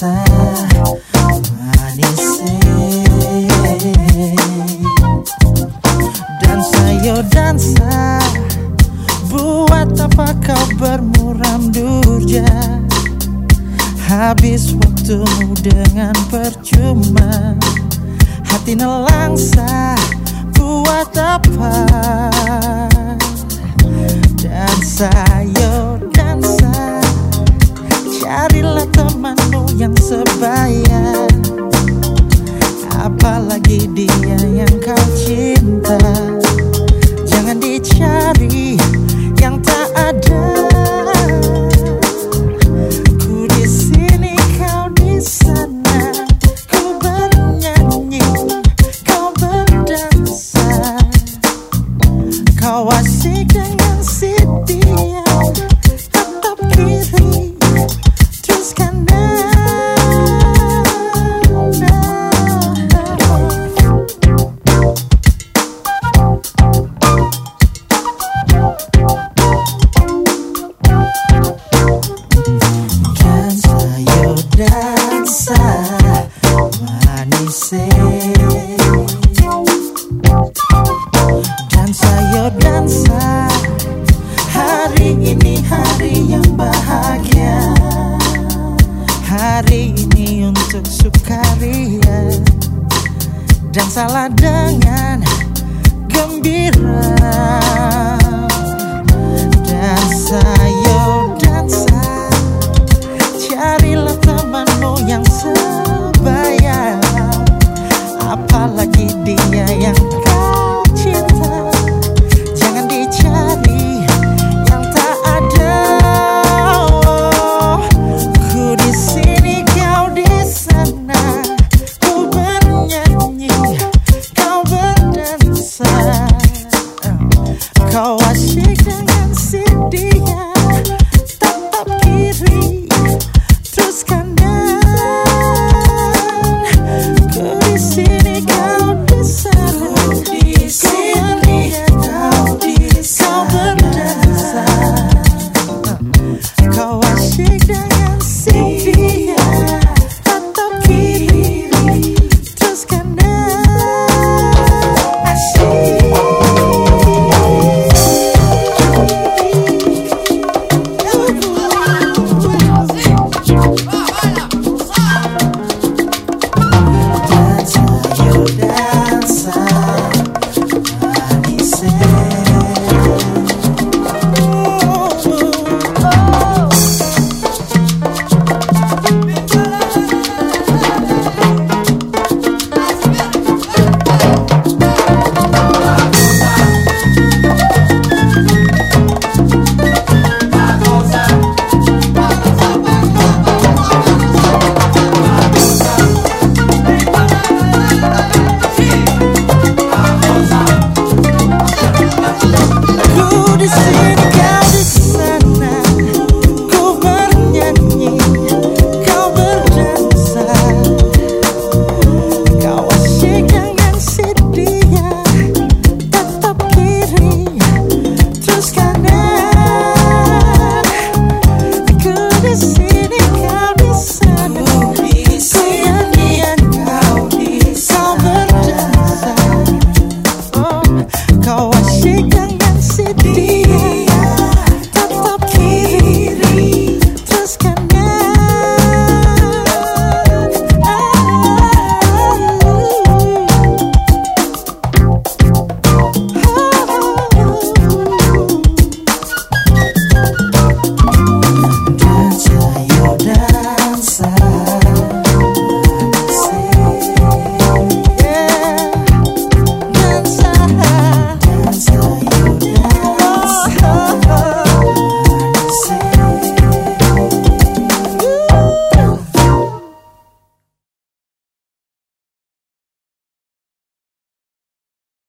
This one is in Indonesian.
dansa manis Dansa yo dansa Buat apa kau bermuram durja Habis waktumu dengan percuma Hati nelangsa Buat apa Dansa yo yang sebaya Apalagi dia yang Hari ini hari yang bahagia. Hari ini untuk sukaria. Dansalah dengan gembira